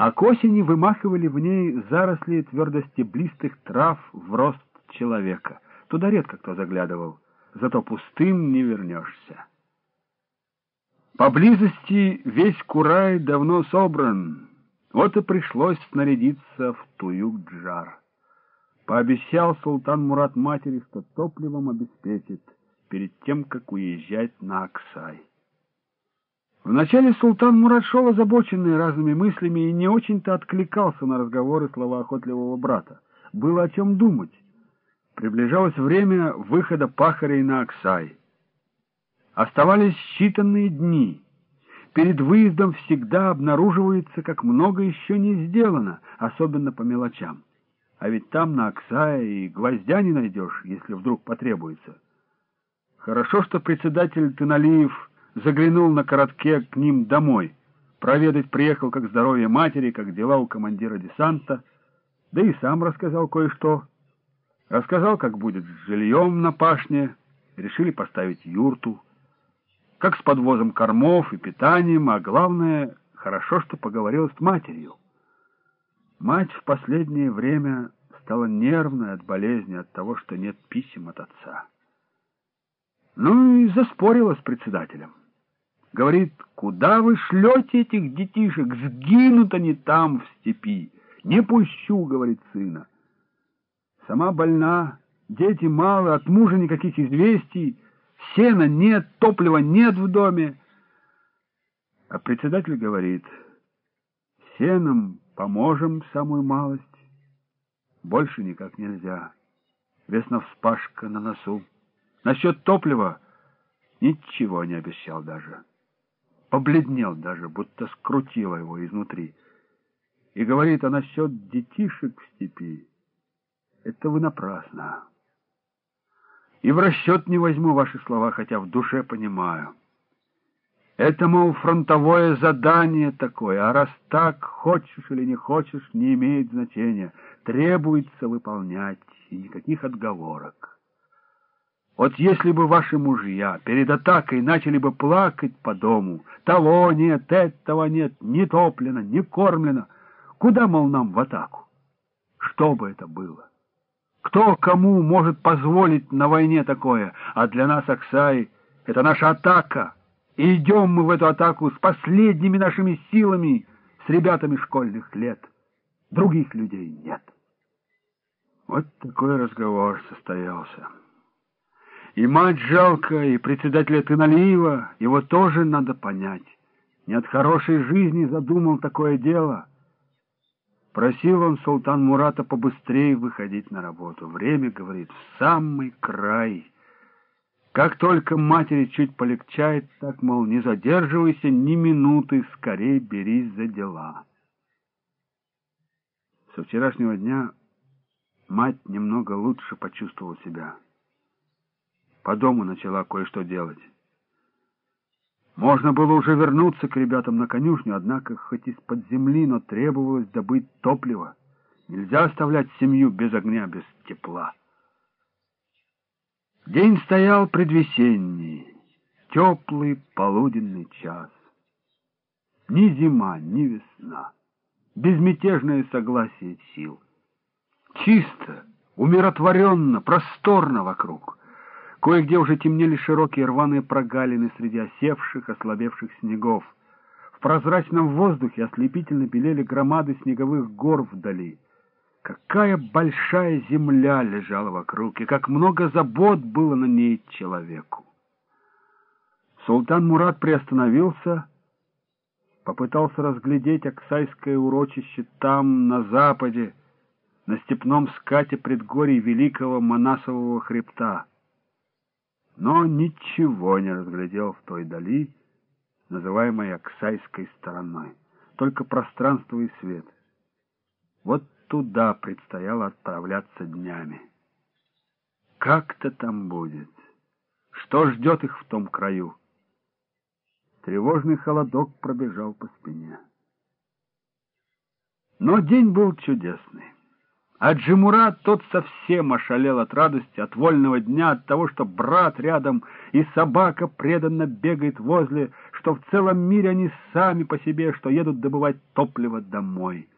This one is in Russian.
а к осени вымахивали в ней заросли твердостеблистых трав в рост человека. Туда редко кто заглядывал, зато пустым не вернешься. Поблизости весь Курай давно собран, вот и пришлось снарядиться в Туюк-Джар. Пообещал султан Мурат матери, что топливом обеспечит перед тем, как уезжать на Аксай. Вначале султан Мурат шел озабоченный разными мыслями и не очень-то откликался на разговоры слова охотливого брата. Было о чем думать. Приближалось время выхода пахарей на Аксай. Оставались считанные дни. Перед выездом всегда обнаруживается, как много еще не сделано, особенно по мелочам. А ведь там на Аксае и гвоздя не найдешь, если вдруг потребуется. Хорошо, что председатель Тыналиев заглянул на коротке к ним домой. Проведать приехал, как здоровье матери, как дела у командира десанта, да и сам рассказал кое-что. Рассказал, как будет с жильем на пашне, решили поставить юрту, как с подвозом кормов и питанием, а главное, хорошо, что поговорил с матерью. Мать в последнее время стала нервной от болезни, от того, что нет писем от отца. Ну и заспорила с председателем. Говорит, куда вы шлете этих детишек? Сгинут они там, в степи. Не пущу, говорит сына. Сама больна, дети мало, от мужа никаких известий, сена нет, топлива нет в доме. А председатель говорит, сеном поможем самую малость, больше никак нельзя. Весна вспашка на носу. Насчет топлива ничего не обещал даже побледнел даже, будто скрутило его изнутри. И говорит, а насчет детишек в степи, это вы напрасно. И в расчет не возьму ваши слова, хотя в душе понимаю. Это, мол, фронтовое задание такое, а раз так, хочешь или не хочешь, не имеет значения. Требуется выполнять, и никаких отговорок. Вот если бы ваши мужья перед атакой начали бы плакать по дому, того нет, этого нет, не топлено, не кормлено, куда, мол, нам в атаку? Что бы это было? Кто кому может позволить на войне такое? А для нас, Аксай, это наша атака. И идем мы в эту атаку с последними нашими силами, с ребятами школьных лет. Других людей нет. Вот такой разговор состоялся. И мать жалко, и председателя Тыналиева, его тоже надо понять. Не от хорошей жизни задумал такое дело. Просил он султан Мурата побыстрее выходить на работу. Время, говорит, в самый край. Как только матери чуть полегчает, так, мол, не задерживайся ни минуты, скорее берись за дела. Со вчерашнего дня мать немного лучше почувствовала себя по дому начала кое-что делать. Можно было уже вернуться к ребятам на конюшню, однако хоть из-под земли, но требовалось добыть топливо. Нельзя оставлять семью без огня, без тепла. День стоял предвесенний, теплый полуденный час. Ни зима, ни весна. Безмятежное согласие сил. Чисто, умиротворенно, просторно вокруг. Кое-где уже темнели широкие рваные прогалины среди осевших, ослабевших снегов. В прозрачном воздухе ослепительно белели громады снеговых гор вдали. Какая большая земля лежала вокруг, и как много забот было на ней человеку. Султан Мурат приостановился, попытался разглядеть Оксайское урочище там, на западе, на степном скате предгорий великого Манасового хребта но ничего не разглядел в той дали, называемой Оксайской стороной, только пространство и свет. Вот туда предстояло отправляться днями. Как-то там будет. Что ждет их в том краю? Тревожный холодок пробежал по спине. Но день был чудесный. А Джимурат тот совсем ошалел от радости, от вольного дня, от того, что брат рядом и собака преданно бегает возле, что в целом мире они сами по себе, что едут добывать топливо домой.